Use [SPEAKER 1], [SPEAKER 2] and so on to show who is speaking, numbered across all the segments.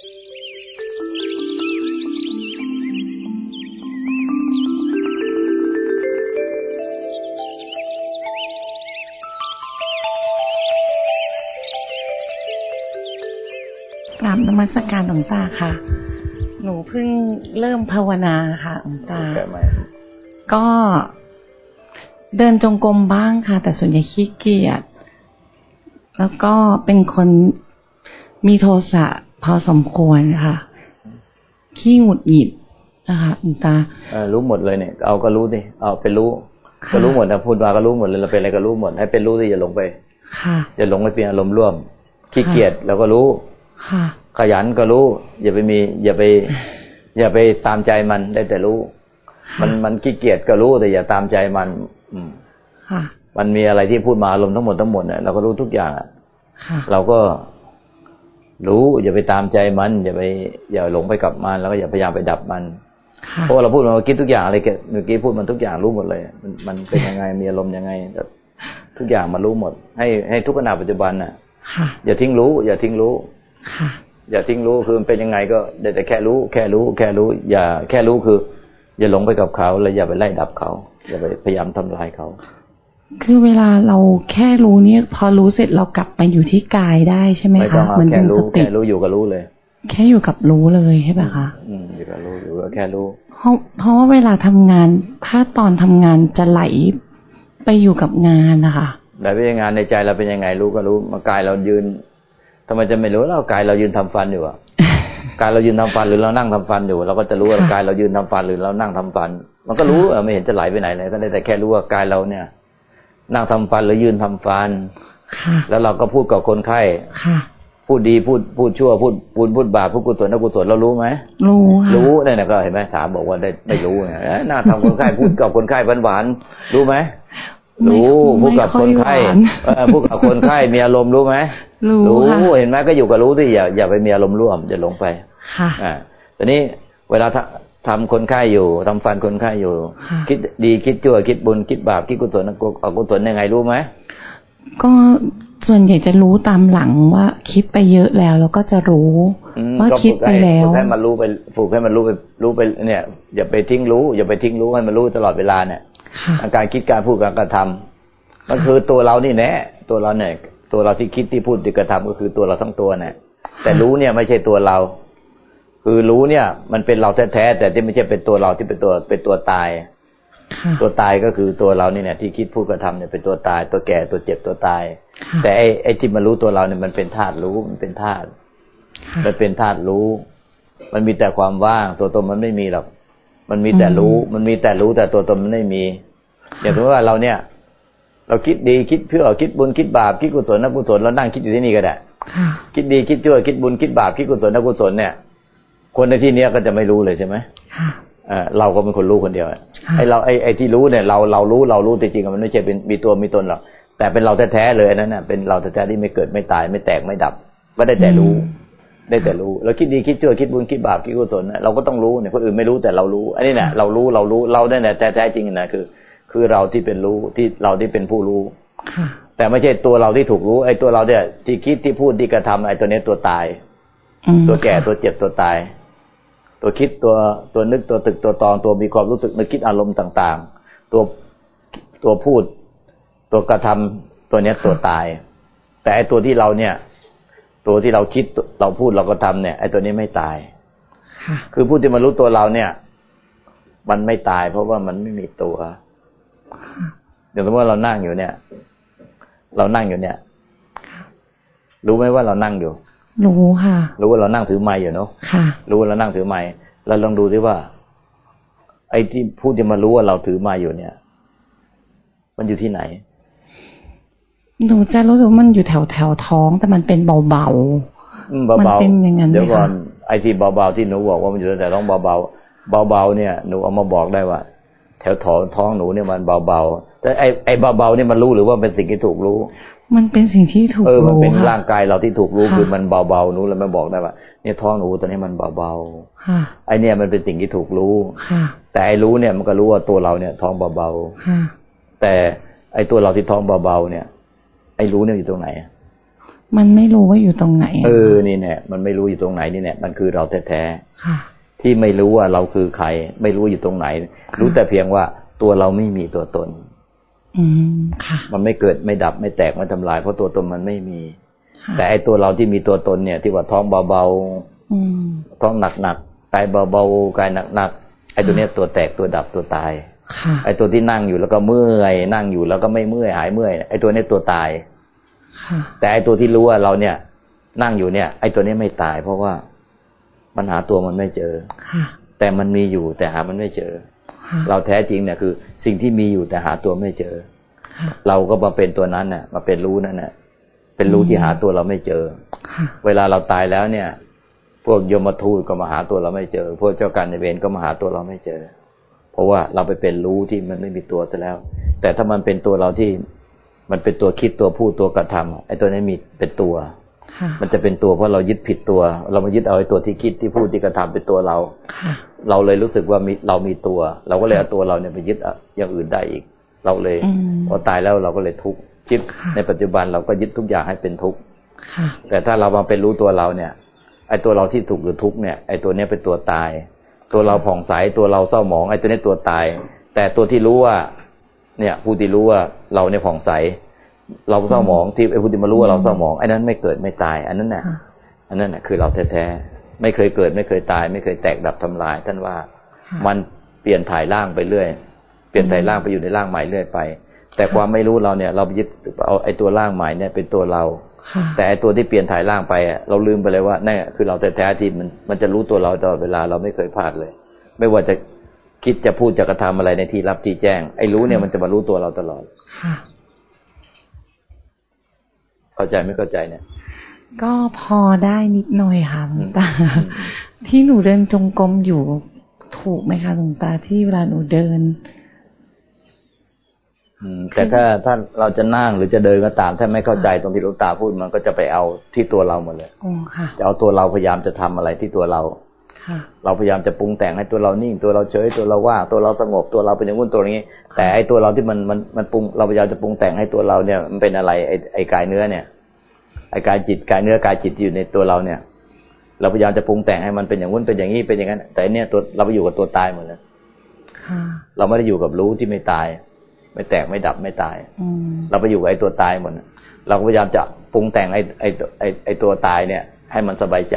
[SPEAKER 1] กราบนมัสการหลวงตาค่ะ หนูเพิ่งเริ่มภาวนาค่ะหลวงตา ก็เดินจงกรมบ้างค่ะ แต่ส่วนใหญ่ขี้เกียจ แล้วก็เป็นคนมีโทสะ พอสมควรค่ะ ขี้หงุดหงิดนะคะหลวงตา
[SPEAKER 2] เออรู้หมดเลยเนี่ย เอาก็รู้ดิเอาไปรู้
[SPEAKER 1] ค่ะ
[SPEAKER 2] ก็รู้หมดนะพูดมาก็รู้หมดเลยเราเป็นอะไรก็รู้หมด ให้เป็นรู้ดิอย่าหลงไป
[SPEAKER 1] ค่ะ
[SPEAKER 2] อย่าหลงไปเป็นอารมณ์ร่วมขี้เกียจเราก็รู้
[SPEAKER 1] ค่ะ
[SPEAKER 2] ขยันก็รู้ อย่าไปมี อย่าไป อย่าไปตามใจมันได้แต่รู้ มันมันขี้เกียจก็รู้แต่อย่าตามใจมัน อืม
[SPEAKER 1] ค่ะ
[SPEAKER 2] มันมีอะไรที่พูดมาอารมณ์ทั้งหมดทั้งหมดเนี่ยเราก็รู้ทุกอย่างอะ
[SPEAKER 1] ค่ะ
[SPEAKER 2] เราก็ รู้อย่าไปตามใจมันอย่าไปอย่าหลงไปกับมันแล้วก็อย่าพยายามไปดับมัน
[SPEAKER 1] ค่ะ
[SPEAKER 2] เพราะว่าเราพูดมาเมื่อกี้ทุกอย่างอะไรแกเมื่อกี้พูดมันทุกอย่างรู้หมดเลย มันมันเป็นยังไงมีอารมณ์ยังไงแต่ทุกอย่างมันรู้หมด ให้ให้ทุกขณะปัจจุบันน่ะ
[SPEAKER 1] ค่ะ
[SPEAKER 2] อย่าทิ้งรู้ อย่าทิ้งรู้
[SPEAKER 1] ค่ะ
[SPEAKER 2] อย่าทิ้งรู้คือมันเป็นยังไงก็ได้แต่แค่รู้ แค่รู้ แค่รู้ อย่าแค่รู้คือ อย่าหลงไปกับเขา แล้วอย่าไปไล่ดับเขา อย่าไปพยายามทำลายเขา
[SPEAKER 1] คือเวลาเราแค่รู้เนี่ย พอรู้เสร็จเรากลับไปอยู่ที่กายได้ใช่ไหม
[SPEAKER 2] ไม่ต้อ
[SPEAKER 1] คะ
[SPEAKER 2] งเอา
[SPEAKER 1] มัน
[SPEAKER 2] แค่
[SPEAKER 1] เป็น
[SPEAKER 2] รู้
[SPEAKER 1] สติ
[SPEAKER 2] แค่รู้อยู่กับรู้เลย
[SPEAKER 1] แค่อยู่กับรู้เลยใช่ปะคะ
[SPEAKER 2] อืมอยู่กับรู้อยู่กับแค่รู้
[SPEAKER 1] เพราะเพราะว่าเวลาทำงานถ้าตอนทำงานจะไหลไปอยู่กับงานนะคะ
[SPEAKER 2] แต่เป็นงานในใจเราเป็นยังไงรู้ก็รู้มากายเรายืนทำไมจะไม่รู้เรากายเรายืนทำฟันอยู่อะกายเรายืนทำฟันหรือเรานั่งทำฟันอยู่ เราก็จะรู้ว่า
[SPEAKER 1] ค่ะ
[SPEAKER 2] กายเรายืนทำฟันหรือเรานั่งทำฟัน มันก็รู้เออไม่เห็นจะไหลไปไหนเลยก็ได้แต่แค่รู้ว่ากายเราเนี่ย นั่งทำฟันหรือยืนทำฟัน
[SPEAKER 1] ค่ะ
[SPEAKER 2] แล้วเราก็พูดกับคนไข้
[SPEAKER 1] ค่ะ
[SPEAKER 2] พูดดีพูดพูดชั่วพูดพูดพูดบาปพูดกุศลอกุศลเรารู้ไหม
[SPEAKER 1] รู้ค่ะ
[SPEAKER 2] รู้เนี่ยนะก็เห็นไหมถามบอกว่าได้ไม่รู้ไงเอ้ยน่าทำคนไข้พูดกับคนไข้หวานๆรู้ไหม
[SPEAKER 1] ไม่
[SPEAKER 2] รู้พูดกับ
[SPEAKER 1] ไม่ค่
[SPEAKER 2] ค
[SPEAKER 1] อย
[SPEAKER 2] นไข้
[SPEAKER 1] หวาน
[SPEAKER 2] เออพูดกับคนไข้มีอารมณ์รู้ไหม
[SPEAKER 1] รู้ค่ะ
[SPEAKER 2] เห็นไหมก็อยู่กับรู้ที่อย่าอย่าไปมีอารมณ์ร่วมอย่าหลงไป
[SPEAKER 1] ค่ะ
[SPEAKER 2] อ่าตอนนี้เวลา ทำทำคนไข้อยู่ทำฟันคนไข้อยู่
[SPEAKER 1] ค่ะ
[SPEAKER 2] คิดดีคิดชั่วคิดบุญคิดบาปคิดกุศลอกุศลยังไงรู้ไหม
[SPEAKER 1] ก็ส่วนใหญ่จะรู้ตามหลังว่าคิดไปเยอะแล้วแล้วก็จะรู้
[SPEAKER 2] อืม
[SPEAKER 1] ว่า
[SPEAKER 2] ก็
[SPEAKER 1] คิด
[SPEAKER 2] ฝึก
[SPEAKER 1] ไป
[SPEAKER 2] ให้
[SPEAKER 1] แล้ว
[SPEAKER 2] ฝึกให้มันรู้ไปฝึกให้มันรู้ไปรู้ไปเนี่ย อย่าไปทิ้งรู้ อย่าไปทิ้งรู้ให้มันรู้ตลอดเวลาเนี่ย
[SPEAKER 1] ค่ะ
[SPEAKER 2] การคิดการพูดการกระทำมันคือตัวเรานี่แน่ตัวเราเนี่ย ตัวเราที่คิดที่พูดที่กระทำก็คือตัวเราทั้งตัวเนี่ยแต่รู้เนี่ยไม่ใช่ตัวเรา คือรู้เนี่ย มันเป็นเราแท้ๆแต่ที่ไม่ใช่เป็นตัวเราที่เป็นตัวเป็นตัวตาย
[SPEAKER 1] ค่ะ
[SPEAKER 2] ตัวตายก็คือตัวเรานี่เนี่ยที่คิดพูดกระทำเนี่ยเป็นตัวตาย ตัวแก่ตัวเจ็บตัวตาย
[SPEAKER 1] ค่ะ
[SPEAKER 2] แต่ไอ้ไอ้ที่มันรู้ตัวเราเนี่ยมันเป็นธาตุรู้มันเป็นธาตุ
[SPEAKER 1] ค่ะ
[SPEAKER 2] มันเป็นธาตุรู้ มันมีแต่ความว่าง ตัวตนมันไม่มีหรอกมันมีแต่รู้ มันมีแต่รู้แต่ตัวตนมันไม่มีอย่างสมมติว่าเราเนี่ย เราคิดดีคิดเพื่อคิดบุญคิดบาปคิดกุศลนักกุศลเรานั่งคิดอยู่ที่นี่ก็ได้
[SPEAKER 1] ค่ะ
[SPEAKER 2] คิดดีคิดชั่วคิดบุญคิดบาปคิดกุศลนักกุศลเนี่ย คนในที่เนี้ยก็จะไม่รู้เลยใช่ไหม
[SPEAKER 1] ค่ะ
[SPEAKER 2] เออเราก็เป็นคนรู้คนเดียวอะ
[SPEAKER 1] ค่ะ
[SPEAKER 2] ไอเราไอไอที่รู้เนี่ยเราเรารู้เรารู้แต่จริงๆมันไม่ใช่เป็นมีตัวมีตนหรอกแต่เป็นเราแท้ๆเลยอันนั้นน่ะเป็นเราแท้ๆที่ไม่เกิดไม่ตายไม่แตกไม่ดับ ก็ได้แต่รู้ ได้แต่รู้เราคิดดีคิดชั่วคิดบุญคิดบาปคิดกุศลนะเราก็ต้องรู้เนี่ยคนอื่นไม่รู้แต่เรารู้ อันนี้เนี่ยเรารู้เรารู้เราได้แต่แท้แท้ๆจริงนะคือ คือเราที่เป็นรู้ที่เราที่เป็นผู้รู้
[SPEAKER 1] ค่ะ
[SPEAKER 2] แต่ไม่ใช่ตัวเราที่ถูกรู้ไอ้ตัวเราเนี่ยที่คิดที่พูดที่กระทำไอ้ตัวเนี้ยตัวตาย
[SPEAKER 1] อืม
[SPEAKER 2] ตัวแก่ตัวเจ็บตัวตาย ตัวคิดตัวตัวนึกตัวตึกตัวตองตัวมีความรู้สึกนึกคิดอารมณ์ต่าง ๆ ตัวตัวพูด ตัวกระทำตัวเนี้ยตัวตาย แต่ไอ้ตัวที่เราเนี่ย ตัวที่เราคิดเราพูดเราก็ทำเนี่ยไอ้ตัวนี้ไม่ตาย
[SPEAKER 1] ค่ะ
[SPEAKER 2] คือผู้ที่มารู้ตัวเราเนี่ย มันไม่ตาย เพราะว่ามันไม่มีตัวอย่างสมมติว่าเรานั่งอยู่เนี่ย เรานั่งอยู่เนี่ย รู้ไหมว่าเรานั่งอยู่
[SPEAKER 1] รู้ค่ะ
[SPEAKER 2] รู้ว่าเรานั่งถือไม้อยู่เนาะ
[SPEAKER 1] ค่ะ
[SPEAKER 2] รู้ว่าเรานั่งถือไม้เราลองดูดิว่า ไอ้ที่ผู้ที่มารู้ว่าเราถือไม้อยู่เนี่ย มันอยู่ที่ไหน
[SPEAKER 1] หนูจะรู้สึกว่ามันอยู่แถวแถวท้องแต่มันเป็นเบา
[SPEAKER 2] อืม
[SPEAKER 1] มัน
[SPEAKER 2] เบา
[SPEAKER 1] เป็นอย่างนั้นไหม
[SPEAKER 2] เดี๋ยวก่อน
[SPEAKER 1] คะ
[SPEAKER 2] ไอ้ที่เบาๆที่หนูบอกว่ามันอยู่แต่ต้องเบาๆเบาๆเนี่ยหนูเอามาบอกได้ว่า แถวท้องท้องหนูเนี่ยมันเบาๆแต่ไอ้ไอ้เบาๆเนี่ยมันรู้หรือว่าเป็นสิ่งที่ถูกรู้
[SPEAKER 1] ๆ มันเป็นสิ่งที่ถูก
[SPEAKER 2] เออมัน
[SPEAKER 1] รู้
[SPEAKER 2] เป็น
[SPEAKER 1] ค่ะ
[SPEAKER 2] ร่างกายเราที่ถูกรู้
[SPEAKER 1] ค่ะ
[SPEAKER 2] คือมันเบาๆหนูแล้วมันบอกได้ว่าเนี่ยท้องหนูตอนนี้มันเบา
[SPEAKER 1] ค่ะ
[SPEAKER 2] ๆไอ้เนี่ยมันเป็นสิ่งที่ถูกรู้
[SPEAKER 1] ค่ะ
[SPEAKER 2] แต่ไอ้รู้เนี่ยมันก็รู้ว่าตัวเราเนี่ยท้องเบา
[SPEAKER 1] ค่ะ
[SPEAKER 2] ๆแต่ไอ้ตัวเราที่ท้องเบาๆเนี่ย ไอ้รู้เนี่ยอยู่ตรงไหน
[SPEAKER 1] มันไม่รู้ว่าอยู่ตรงไหน
[SPEAKER 2] เออนี่เนี่ยมันไม่รู้อยู่ตรงไหนนี่เนี่ยมันคือเราแท้
[SPEAKER 1] ๆค่ะ
[SPEAKER 2] ที่ไม่รู้ว่าเราคือใคร ไม่รู้อยู่ตรงไหน รู้แต่เพียงว่าตัวเราไม่มีตัวตน
[SPEAKER 1] อืมค่ะ
[SPEAKER 2] มันไม่เกิดไม่ดับไม่แตกไม่ทำลาย เพราะตัวตนมันไม่มี แต่ไอตัวเราที่มีตัวตนเนี่ย ที่ว่าท้องเบาๆท้องหนักๆกายเบาๆกายหนักๆไอตัวเนี้ยตัวแตกตัวดับตัวตายไอตัวที่นั่งอยู่แล้วก็เมื่อย นั่งอยู่แล้วก็ไม่เมื่อยหายเมื่อยไอตัวนี้ตัวตายแต่ไอตัวที่รู้ว่าเราเนี่ย นั่งอยู่เนี่ย ไอตัวนี้ไม่ตาย เพราะว่ามันหาตัวมันไม่เจอแต่มันมีอยู่แต่หามันไม่เจอ เราแท้จริงเนี่ยคือ สิ่งที่มีอยู่แต่หาตัวไม่เจอ เราก็มาเป็นตัวนั้นเนี่ยมาเป็นรู้นั่นเนี่ยเป็นรู้ที่หาตัวเราไม่เจอ เวลาเราตายแล้วเนี่ย พวกยมทูตก็มาหาตัวเราไม่เจอ พวกเจ้าการในเวรก็มาหาตัวเราไม่เจอ เพราะว่าเราไปเป็นรู้ที่มันไม่มีตัวซะแล้ว แต่ถ้ามันเป็นตัวเราที่มันเป็นตัวคิดตัวพูดตัวกระทำไอ้ตัวนี้มีเป็นตัว มันจะเป็นตัวเพราะเรายึดผิดตัว เรามายึดเอาไอ้ตัวที่คิดที่พูดที่กระทำเป็นตัวเราเราเลยรู้สึกว่ามีเรามีตัว เราก็เลยเอาตัวเราเนี่ยไปยึดอย่างอื่นได้อีก เราเลย พอตายแล้วเราก็เลยทุกข์คิดในปัจจุบันเราก็ยึดทุกอย่างให้เป็นทุกข์แต่ถ้าเรามาเป็นรู้ตัวเราเนี่ย ไอ้ตัวเราที่ถูกหรือทุกข์เนี่ยไอ้ตัวเนี้ยเป็นตัวตาย ตัวเราผ่องใสตัวเราเศร้าหมองไอ้ตัวนี้ตัวตาย แต่ตัวที่รู้ว่า เนี่ย ผู้ที่รู้ว่าเราเนี่ยผ่องใส เราเศร้าหมองที่ไอ้ผู้ที่มารู้ว่าเราเศร้าหมองไอ้นั้นไม่เกิดไม่ตาย อันนั้นน่ะ อันนั้นน่ะ คือเราแท้ๆไม่เคยเกิดไม่เคยตาย ไม่เคยแตกดับทำลาย ท่านว่ามันเปลี่ยนถ่ายร่างไปเรื่อย เปลี่ยนถ่ายร่างไปอยู่ในร่างใหม่เรื่อยไป แต่ความไม่รู้เราเนี่ย เรายึดเอาไอ้ตัวร่างใหม่เนี่ยเป็นตัวเราแต่ไอ้ตัวที่เปลี่ยนถ่ายร่างไปเราลืมไปเลยว่านี่คือเราแท้ๆที่มันมันจะรู้ตัวเราตลอดเวลาเราไม่เคยพลาดเลย ไม่ว่าจะคิดจะพูดจะกระทำอะไรในที่รับที่แจ้ง ไอ้รู้เนี่ยมันจะมารู้ตัวเราตลอด เข้าใจไม่เข้าใจเนี่ย
[SPEAKER 1] ก็พอได้นิดหน่อยค่ะหลวงตา ที่หนูเดินจงกรมอยู่ถูกไหมคะหลวงตาที่เวลาหนูเดิน
[SPEAKER 2] แต่ถ้าถ้าเราจะนั่งหรือจะเดินก็ตาม ถ้าไม่เข้าใจตรงที่หลวงตาพูดมันก็จะไปเอาที่ตัวเราหมดเลยจะเอาตัวเราพยายามจะทำอะไรที่ตัวเรา เราพยายามจะปรุงแต่งให้ตัวเรานิ่ง ตัวเราเฉยตัวเราว่าตัวเราสงบตัวเราเป็นอย่างนู้นตัวนี้ แต่ไอ้ตัวเราที่มันมันมันปรุงเราพยายามจะปรุงแต่งให้ตัวเราเนี่ย มันเป็นอะไรไอ้ไอ้กายเนื้อเนี่ยไอ้กายจิตกายเนื้อกายจิตอยู่ในตัวเราเนี่ย เราพยายามจะปรุงแต่งให้มันเป็นอย่างนู้นเป็นอย่างนี้เป็นอย่างนั้น แต่เนี่ยตัวเราไปอยู่กับตัวตายหมดเลยเราไม่ได้อยู่กับรู้ที่ไม่ตาย ไม่แตกไม่ดับไม่ตายเราไปอยู่กับไอ้ตัวตายหมดเราพยายามจะปรุงแต่งไอ้ไอ้ไอ้ไอ้ตัวตายเนี่ย ให้มันสบายใจ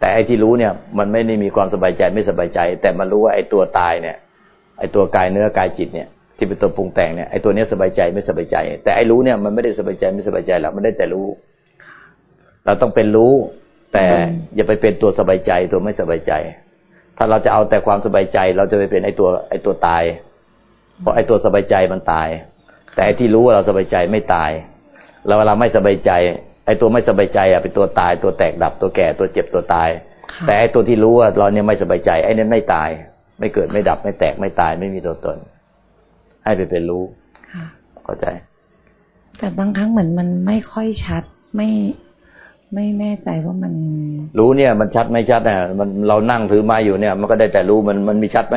[SPEAKER 2] แต่ไอ้ที่รู้เนี่ย มันไม่ได้มีความสบายใจไม่สบายใจ แต่มันรู้ว่าไอ้ตัวตายเนี่ย ไอ้ตัวกายเนื้อกายจิตเนี่ย ที่เป็นตัวปรุงแต่งเนี่ยไอ้ตัวเนี้ยสบายใจไม่สบายใจ แต่ไอ้รู้เนี่ยมันไม่ได้สบายใจไม่สบายใจหรอกมันได้แต่รู้ เราต้องเป็นรู้ แต่อย่าไปเป็นตัวสบายใจตัวไม่สบายใจ ถ้าเราจะเอาแต่ความสบายใจ เราจะไปเป็นไอ้ตัวไอ้ตัวตาย เพราะไอ้ตัวสบายใจมันตาย แต่ไอ้ที่รู้ว่าเราสบายใจไม่ตายแล้วเวลาไม่สบายใจ ไอ้ตัวไม่สบายใจอะเป็นตัวตายตัวแตกดับตัวแก่ตัวเจ็บตัวตาย แต่ไอ้ตัวที่รู้ว่าเราเนี่ยไม่สบายใจไอ้นี่ไม่ตาย ไม่เกิดไม่ดับไม่แตกไม่ตายไม่มีตัวตน ให้ไปเป็นรู้เข้าใจ
[SPEAKER 1] แต่บางครั้งเหมือนมันไม่ค่อยชัดไม่ไม่แน่ใจว่ามัน
[SPEAKER 2] รู้เนี่ย มันชัดไม่ชัดเนี่ยมันเรานั่งถือไม้อยู่เนี่ย มันก็ได้แต่รู้มันมันมีชัดไหม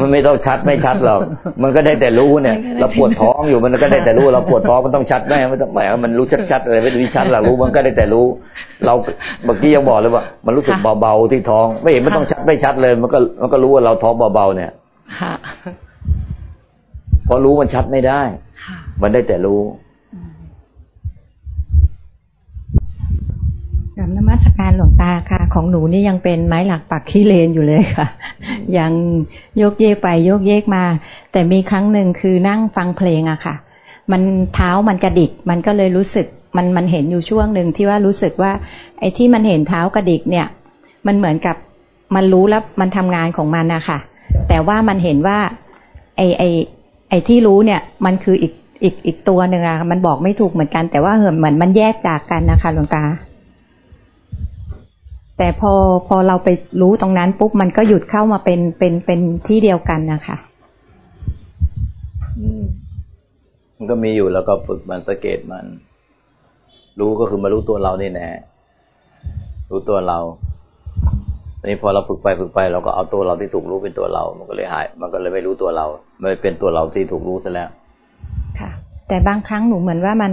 [SPEAKER 2] มันไม่ต้องชัดไม่ชัดหรอกมันก็ได้แต่รู้เนี่ย เราปวดท้องอยู่มันก็ได้แต่รู้ เราปวดท้องมันต้องชัดไหมไม่ต้องแหมมันรู้ชัดๆอะไรไม่ได้ชัดหรอกรู้มันก็ได้แต่รู้ เราเมื่อกี้ยังบอกเลยว่า มันรู้สึกเบาๆที่ท้อง ไม่เห็นไม่ต้องชัดไม่ชัดเลย มันก็มันก็รู้ว่าเราท้องเบาๆเนี่ยพอรู้มันชัดไม่ได้มันได้แต่รู้
[SPEAKER 3] กับนมัสการหลวงตาค่ะ ของหนูนี่ยังเป็นไม้หลักปักขี้เลนอยู่เลยค่ะ ยังโยกเยกไปโยกเยกมา แต่มีครั้งหนึ่งคือนั่งฟังเพลงอะค่ะ มันเท้ามันกระดิก มันก็เลยรู้สึกมันมันเห็นอยู่ช่วงหนึ่งที่ว่ารู้สึกว่า ไอ้ที่มันเห็นเท้ากระดิกเนี่ย มันเหมือนกับมันรู้แล้วมันทำงานของมันอะค่ะ แต่ว่ามันเห็นว่า ไอไอไอที่รู้เนี่ยมันคืออีกอีกอีกตัวหนึ่งอะมันบอกไม่ถูกเหมือนกัน แต่ว่าเหมือนมันแยกจากกันนะคะหลวงตา แต่พอพอเราไปรู้ตรงนั้นปุ๊บมันก็หยุดเข้ามาเป็นเป็นเป็นที่เดียวกันนะคะ
[SPEAKER 2] มันก็มีอยู่แล้วก็ฝึกมันสังเกตมัน รู้ก็คือมารู้ตัวเรานี่แน่รู้ตัวเราทีนี้พอเราฝึกไปฝึกไป เราก็เอาตัวเราที่ถูกรู้เป็นตัวเรา มันก็เลยหาย มันก็เลยไม่รู้ตัวเราไม่เป็นตัวเราที่ถูกรู้ซะแล้ว
[SPEAKER 3] ค่ะ แต่บางครั้งหนูเหมือนว่ามัน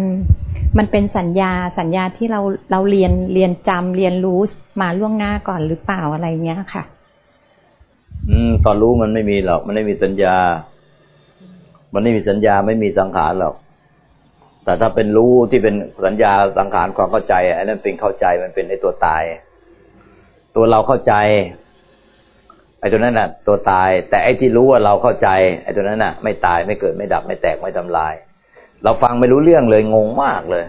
[SPEAKER 3] มันเป็นสัญญาสัญญาที่เราเราเรียนเรียนจำเรียนรู้มาล่วงหน้าก่อนหรือเปล่าอะไรเงี้ยค่ะ
[SPEAKER 2] อืม ตอนรู้มันไม่มีหรอก มันไม่มีสัญญา มันไม่มีสัญญาไม่มีสังขารหรอก แต่ถ้าเป็นรู้ที่เป็นสัญญาสังขารความเข้าใจอันนั้นเป็นเข้าใจมันเป็นไอ้ตัวตาย ตัวเราเข้าใจ ไอ้ตัวนั้นน่ะ ตัวตาย แต่ไอ้ที่รู้ว่าเราเข้าใจ ไอ้ตัวนั้นน่ะ ไม่ตายไม่เกิดไม่ดับไม่แตกไม่ทำลาย เราฟังไม่รู้เรื่องเลยงงมากเลย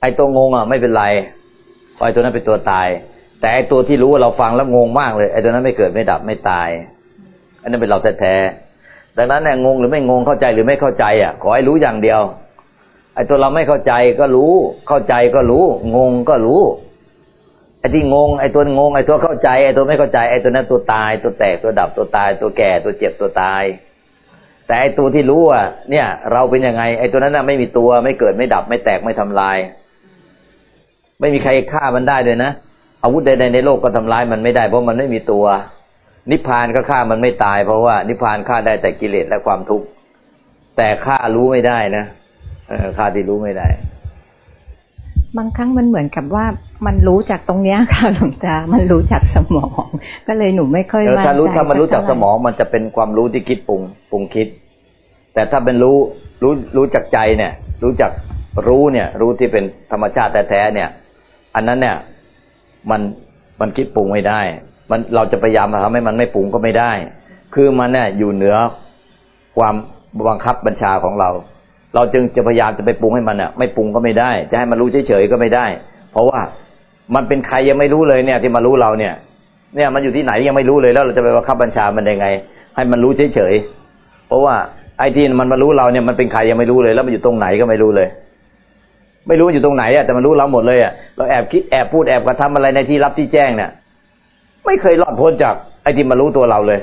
[SPEAKER 2] ไอ้ตัวงงอะไม่เป็นไรไอ้ตัวนั้นเป็นตัวตาย แต่ไอ้ตัวที่รู้ว่าเราฟังแล้วงงมากเลย ไอ้ตัวนั้นไม่เกิดไม่ดับไม่ตาย อันนั้นเป็นเราแท้ๆดังนั้นเนี่ยงงหรือไม่งงเข้าใจหรือไม่เข้าใจอะ ขอให้รู้อย่างเดียว ไอ้ตัวเราไม่เข้าใจก็รู้ เข้าใจก็รู้ งงก็รู้ไอ้ที่งงไอ้ตัวงงไอ้ตัวเข้าใจไอ้ตัวไม่เข้าใจไอ้ตัวนั้นตัวตาย ตัวแตกตัวดับตัวตาย ตัวแก่ตัวเจ็บตัวตาย แต่ไอตัวที่รู้อะเนี่ย เราเป็นยังไง ไอตัวนั้นน่ะไม่มีตัวไม่เกิดไม่ดับ ไม่แตกไม่ทำลาย ไม่มีใครฆ่ามันได้เลยนะอาวุธใดๆในโลกก็ทำร้ายมันไม่ได้เพราะมันไม่มีตัว นิพพานก็ฆ่ามันไม่ตาย เพราะว่า นิพพานฆ่าได้แต่กิเลสและความทุกข์แต่ฆ่ารู้ไม่ได้นะเอฆ่าที่รู้ไม่ได้
[SPEAKER 3] บางครั้งมันเหมือนกับว่า มันรู้จากตรงเนี้ยค่ะหลวงตา มันรู้จากสมอง ก็เลยหนูไม่ค่อย
[SPEAKER 2] มั่นใจถ้ารู้ถ้ามันรู้จากสมอง มันจะเป็นความรู้ที่คิดปรุงปรุงคิด แต่ถ้าเป็นรู้รู้รู้จากใจเนี่ย รู้จักรู้เนี่ย รู้ที่เป็นธรรมชาติแท้ๆเนี่ย อันนั้นเนี่ย มันมันคิดปรุงไม่ได้ มันเราจะพยายามทำให้มันไม่ปรุงก็ไม่ได้ คือมันเนี่ยอยู่เหนือความบังคับบัญชาของเรา เราจึงจะพยายามจะไปปรุงให้มันอะ ไม่ปรุงก็ไม่ได้ จะให้มันรู้เฉยๆก็ไม่ได้ เพราะว่า มันเป็นใครยังไม่รู้เลยเนี่ย ที่มารู้เราเนี่ย เนี่ยมันอยู่ที่ไหนยังไม่รู้เลยแล้วเราจะไปบังคับบัญชามันได้ไง ให้มันรู้เฉยๆเพราะว่าไอ้ที่มันมารู้เราเนี่ยมันเป็นใครยังไม่รู้เลย แล้วมันอยู่ตรงไหนก็ไม่รู้เลย ไม่รู้อยู่ตรงไหนอะแต่มันรู้เราหมดเลยอะเราแอบคิดแอบพูดแอบกระทำอะไรในที่รับที่แจ้งเนี่ยไม่เคยรอดพ้นจากไอ้ที่มารู้ตัวเราเลย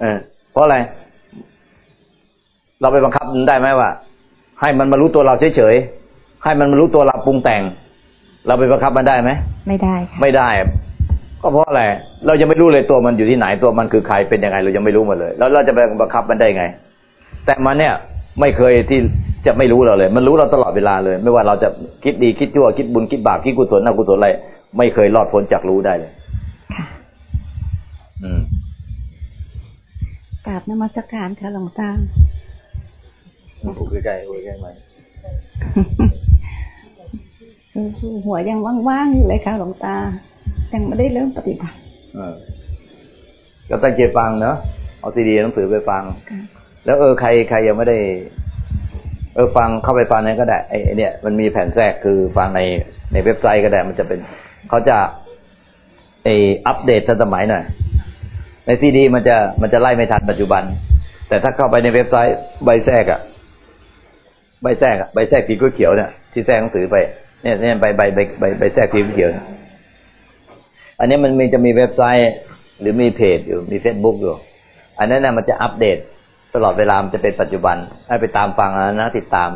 [SPEAKER 2] เออ เพราะอะไร เราไปบังคับมันได้ไหมว่า ให้มันมารู้ตัวเราเฉยๆให้มันมารู้ตัวเราปรุงแต่ง เราไปบังคับมันได้ไหม
[SPEAKER 3] ไม่ได้
[SPEAKER 2] ไม่ได้ ก็เพราะอะไรเรายังไม่รู้เลยตัวมันอยู่ที่ไหนตัวมันคือใครเป็นยังไง เรายังไม่รู้มาเลย แล้วเราจะไปบังคับมันได้ไง แต่มันเนี่ยไม่เคยที่จะไม่รู้เราเลย มันรู้เราตลอดเวลาเลย ไม่ว่าเราจะคิดดีคิดชั่วคิดบุญคิดบาปคิดกุศลอกุศลอะไรไม่เคยรอดพ้นจากรู้ได้เลยค่ะ
[SPEAKER 3] อืมกราบนมัสการค่ะหลวงตา
[SPEAKER 2] ผูกใกล้ๆหัวใกล้ไหม
[SPEAKER 3] หัวยังว่างๆอยู่เลยค่ะหลวงตา ยังไม่ได้เริ่มปฏิบัติ
[SPEAKER 2] ก็ตั้งใจฟังเนาะเอาซีดีหนังสือไปฟัง แล้วเออใครใครยังไม่ได้ เออฟังเข้าไปฟังนั้นก็ได้ไอ้เนี่ยมันมีแผ่นแทรกคือฟังในในเว็บไซต์ก็ได้มันจะเป็นเขาจะไออัปเดตทันสมัยหน่อยในซีดีมันจะมันจะไล่ไม่ทันปัจจุบัน แต่ถ้าเข้าไปในเว็บไซต์ใบแทรกอะใบแทรกใบแทรกสีเขียวเนี่ยที่แทรกหนังสือไป เนี่ยเนี่ยใบใบใบใบใบแทรกสีเขียวอันนี้มันมีจะมีเว็บไซต์ หรือมีเพจอยู่มีเฟซบุ๊กอยู่ อันนั้นนะมันจะอัปเดต ตลอดเวลามันจะเป็นปัจจุบัน ให้ไปตามฟังนะติดตาม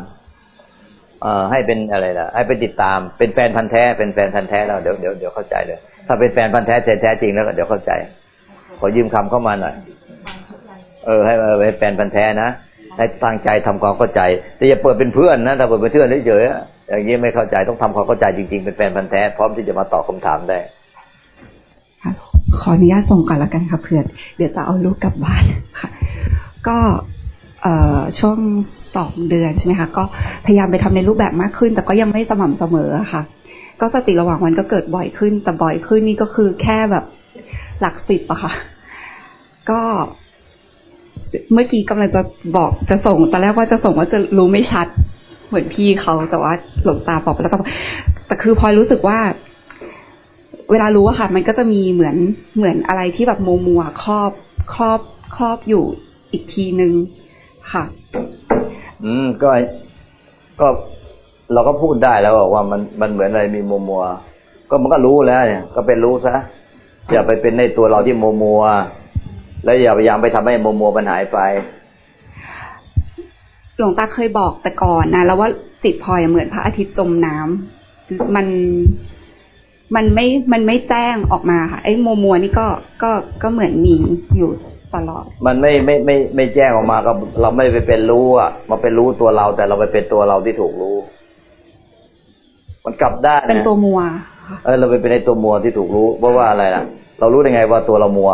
[SPEAKER 2] เอ่อให้เป็นอะไรล่ะ ให้ไปติดตาม เป็นแฟนพันธ์แท้เป็นแฟนพันธ์แท้แล้วเดี๋ยวเดี๋ยวเดี๋ยวเข้าใจเลย ถ้าเป็นแฟนพันธ์แท้แท้จริงแล้วเดี๋ยวเข้าใจ ขอยืมคำเข้ามาหน่อยเออให้ให้แฟนพันธ์แท้นะให้ตั้งใจทำความเข้าใจ แต่อย่าเปิดเป็นเพื่อนนะถ้าเปิดเป็นเพื่อนเฉยๆ อย่างนี้ไม่เข้าใจต้องทำความเข้าใจจริง ๆ เป็นแฟนพันธ์แท้พร้อมที่จะมาตอบคาถามได้
[SPEAKER 4] ขออนุญาตส่งก่อนละกันค่ะเพื่อนเดี๋ยวจะเอาลูกกลับบ้านค่ะ ก็เอ่อช่วงสองเดือนใช่ไหมคะก็พยายามไปทำในรูปแบบมากขึ้น แต่ก็ยังไม่สม่ำเสมอค่ะ ก็สติระหว่างวันก็เกิดบ่อยขึ้น แต่บ่อยขึ้นนี่ก็คือแค่แบบหลักสิบอะค่ะ ก็เมื่อกี้กำลังจะบอกจะส่งตอนแรกว่าจะส่งว่าจะรู้ไม่ชัด เหมือนพี่เขาแต่ว่าหลงตาบอกแล้วก็แต่คือพอรู้สึกว่า เวลารู้อะค่ะ มันก็จะมีเหมือนเหมือนอะไรที่แบบโมมัวครอบครอบครอบอยู่อีกทีนึงค่ะ
[SPEAKER 2] อืมก็ก็เราก็พูดได้แล้วว่ามันมันเหมือนอะไรมีโมมัวก็มันก็รู้แล้วเนี่ย ก็เป็นรู้ซะอย่าไปเป็นในตัวเราที่โมมัวแล้วอย่าพยายามไปทำให้โมโมมันหายไป
[SPEAKER 4] หลวงตาเคยบอกแต่ก่อนนะแล้วว่าจิตพลอยเหมือนพระอาทิตย์จมน้ำมันมันไม่มันไม่แจ้งออกมาค่ะไอ้โมมัวนี่ก็ก็ก็เหมือนมีอยู่ตลอด
[SPEAKER 2] มันไม่ไม่ไม่ไม่แจ้งออกมาก็เราไม่ไปเป็นรู้อะมาเป็นรู้ตัวเรา แต่เราไปเป็นตัวเราที่ถูกรู้ มันกลับได้าน
[SPEAKER 4] เป็นตัวมัว
[SPEAKER 2] เออเราไปเป็นในตัวมัวที่ถูกรู้เพราะว่าอะไรล่ะ เรารู้ได้ไงว่าตัวเรามัว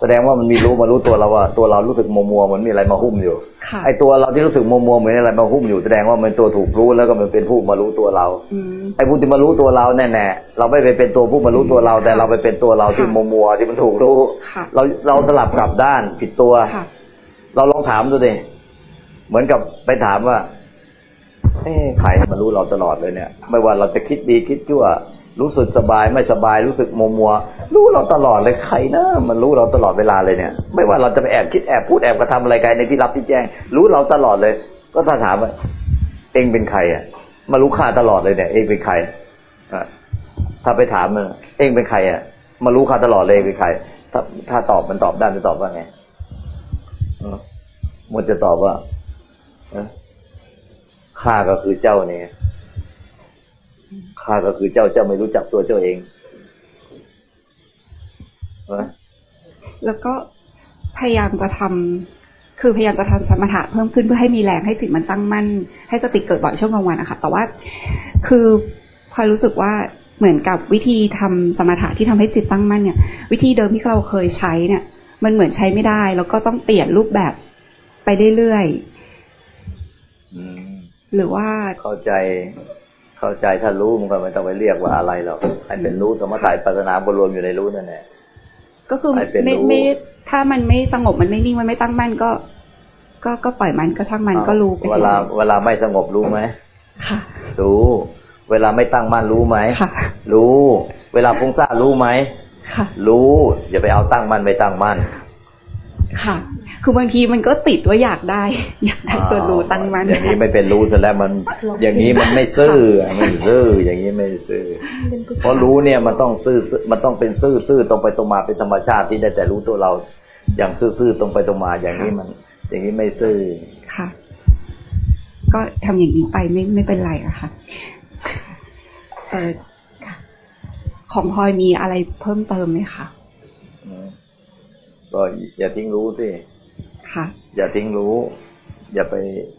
[SPEAKER 2] แสดงว่ามันมีรู้มารู้ตัวเราว่าตัวเรารู้สึกมัวมัวเหมือนมีอะไรมาหุ้มอยู่ไอ้ตัวเราที่รู้สึกมัวมัวเหมือนอะไรมาหุ้มอยู่แสดงว่ามันตัวถูกรู้แล้วก็มันเป็นผู้มารู้ตัวเราไอ้ผู้ที่มารู้ตัวเราแน่แน่เราไม่ไปเป็นตัวผู้มารู้ตัวเรา แต่เราไปเป็นตัวเราที่มัวมัวที่มันถูกรู้เราเราสลับกลับด้านผิดตัวเราลองถามดูดิเหมือนกับไปถามว่าเอ้ใครมารู้เราตลอดเลยเนี่ย ไม่ว่าเราจะคิดดีคิดชั่ว รู้สึกสบายไม่สบายรู้สึกมัวมัวรู้เราตลอดเลยใครนะมันรู้เราตลอดเวลาเลยเนี่ย ไม่ว่าเราจะไปแอบคิดแอบพูดแอบกระทำอะไรกันในที่รับที่แจ้ง รู้เราตลอดเลย ก็ถ้าถามว่าเองเป็นใครอะ มารู้ข้าตลอดเลยเนี่ย เองเป็นใครถ้าไปถามมันเองเป็นใครอะ มารู้ข้าตลอดเลยเป็นใคร ถ้าถ้าตอบมันตอบได้จะตอบว่าไงมันจะตอบว่าข้าก็คือเจ้าเนี่ย ข้าก็คือเจ้าเจ้าไม่รู้จักตัวเจ้าเอง
[SPEAKER 4] แล้วก็พยายามจะทำคือพยายามจะทำสมถะเพิ่มขึ้นเพื่อให้มีแรงให้จิตมันตั้งมั่น ให้สติเกิดบ่อยช่วงกลางวันนะคะแต่ว่าคือพอรู้สึกว่าเหมือนกับวิธีทำสมถะที่ทำให้จิตตั้งมั่นเนี่ย วิธีเดิมที่เราเคยใช้เนี่ย มันเหมือนใช้ไม่ได้ แล้วก็ต้องเปลี่ยนรูปแบบไปเรื่อยๆหรือว่า
[SPEAKER 2] เข้าใจ เข้าใจถ้ารู้มันก็ไม่ต้องไปเรียกว่าอะไรหรอกให้เป็นรู้สมถะปัสนาบรวมอยู่ในรู้นั่นแหละ
[SPEAKER 4] ก็คือไม่ไม่ถ้ามันไม่สงบมันไม่นิ่งมันไม่ตั้งมั่นก็ ก็ก็ปล่อยมันก็ช่างมันก็รู้
[SPEAKER 2] เวลา เวลาไม่สงบรู้ไหมค่ะ รู้ เวลาไม่ตั้งมั่นรู้ไหมค่ะ รู้ เวลาฟุ้งซ่านรู้ไหมค่ะ รู้อย่าไปเอาตั้งมั่นไม่ตั้งมั่น
[SPEAKER 4] ค่ะ คือบางทีมันก็ติดว่าอยากได้ อยากได้ตัวรู้ตั้งมัน
[SPEAKER 2] อย่างนี้ไม่เป็นรู้ซะแล้วมัน อย่างนี้มันไม่ซื่อไม่ซื่ออย่างนี้ไม่ซื่อเพราะรู้เนี่ยมันต้องซื่อมันต้องเป็นซื่อซื่อตรงไปตรงมาเป็นธรรมชาติที่ได้แต่รู้ตัวเรา อย่างซื่อๆตรงไปตรงมาอย่างนี้มัน อย่างนี้ไม่ซื่อ
[SPEAKER 4] ค่ะ ก็ทำอย่างนี้ไปไม่ไม่เป็นไรอะค่ะเออของพลอยมีอะไรเพิ่มเติมไหมคะ
[SPEAKER 2] ก็อย่าทิ้งรู้สิ
[SPEAKER 4] ค่ะ
[SPEAKER 2] อย่าทิ้งรู้ อย่าไป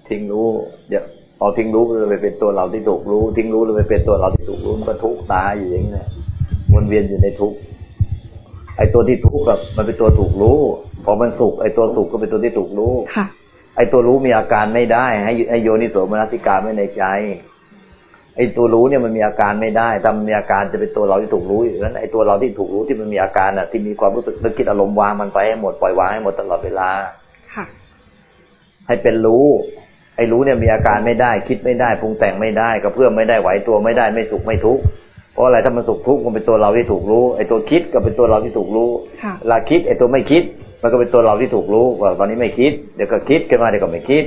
[SPEAKER 2] ทิ้งรู้ อย่าพอทิ้งรู้เลยไปเป็นตัวเราที่ถูกรู้ ทิ้งรู้เลยไปเป็นตัวเราที่ถูกรู้มันก็ทุกข์ตาอยู่อย่างนี้วนเวียนอยู่ในทุกข์ไอ้ตัวที่ทุกข์กับมันเป็นตัวถูกรู้พอมันสุขไอ้ตัวสุขก็เป็นตัวที่ถูกรู้
[SPEAKER 4] ค่ะ
[SPEAKER 2] ไอ้ตัวรู้มีอาการไม่ได้ ให้ให้โยนิโสมนสิการไม่ในใจไอ้ตัวรู้เนี่ยมันมีอาการไม่ได้ถ้ามันมีอาการจะเป็นตัวเราที่ถูกรู้อยู่นั้นไอ้ตัวเราที่ถูกรู้ที่มันมีอาการอะ ที่มีความรู้สึกนึกคิดอารมณ์วางมันไปให้หมดปล่อยวางให้หมดตลอดเวลา
[SPEAKER 4] ค่ะ
[SPEAKER 2] ให้เป็นรู้ ไอ้รู้เนี่ยมีอาการไม่ได้ คิดไม่ได้ปรุงแต่งไม่ได้กระเพื่อมไม่ได้ไหวตัวไม่ได้ไม่สุขไม่ทุกข์เพราะอะไรถ้ามันสุขทุกข์มันเป็นตัวเราที่ถูกรู้ไอ้ตัวคิดก็เป็นตัวเราที่ถูกรู้เวลาคิดไอ้ตัวไม่คิด มันก็เป็นตัวเราที่ถูกรู้ว่าตอนนี้ไม่คิดเดี๋ยวก็คิดขึ้นมาเดี๋ยวก็ไม่คิด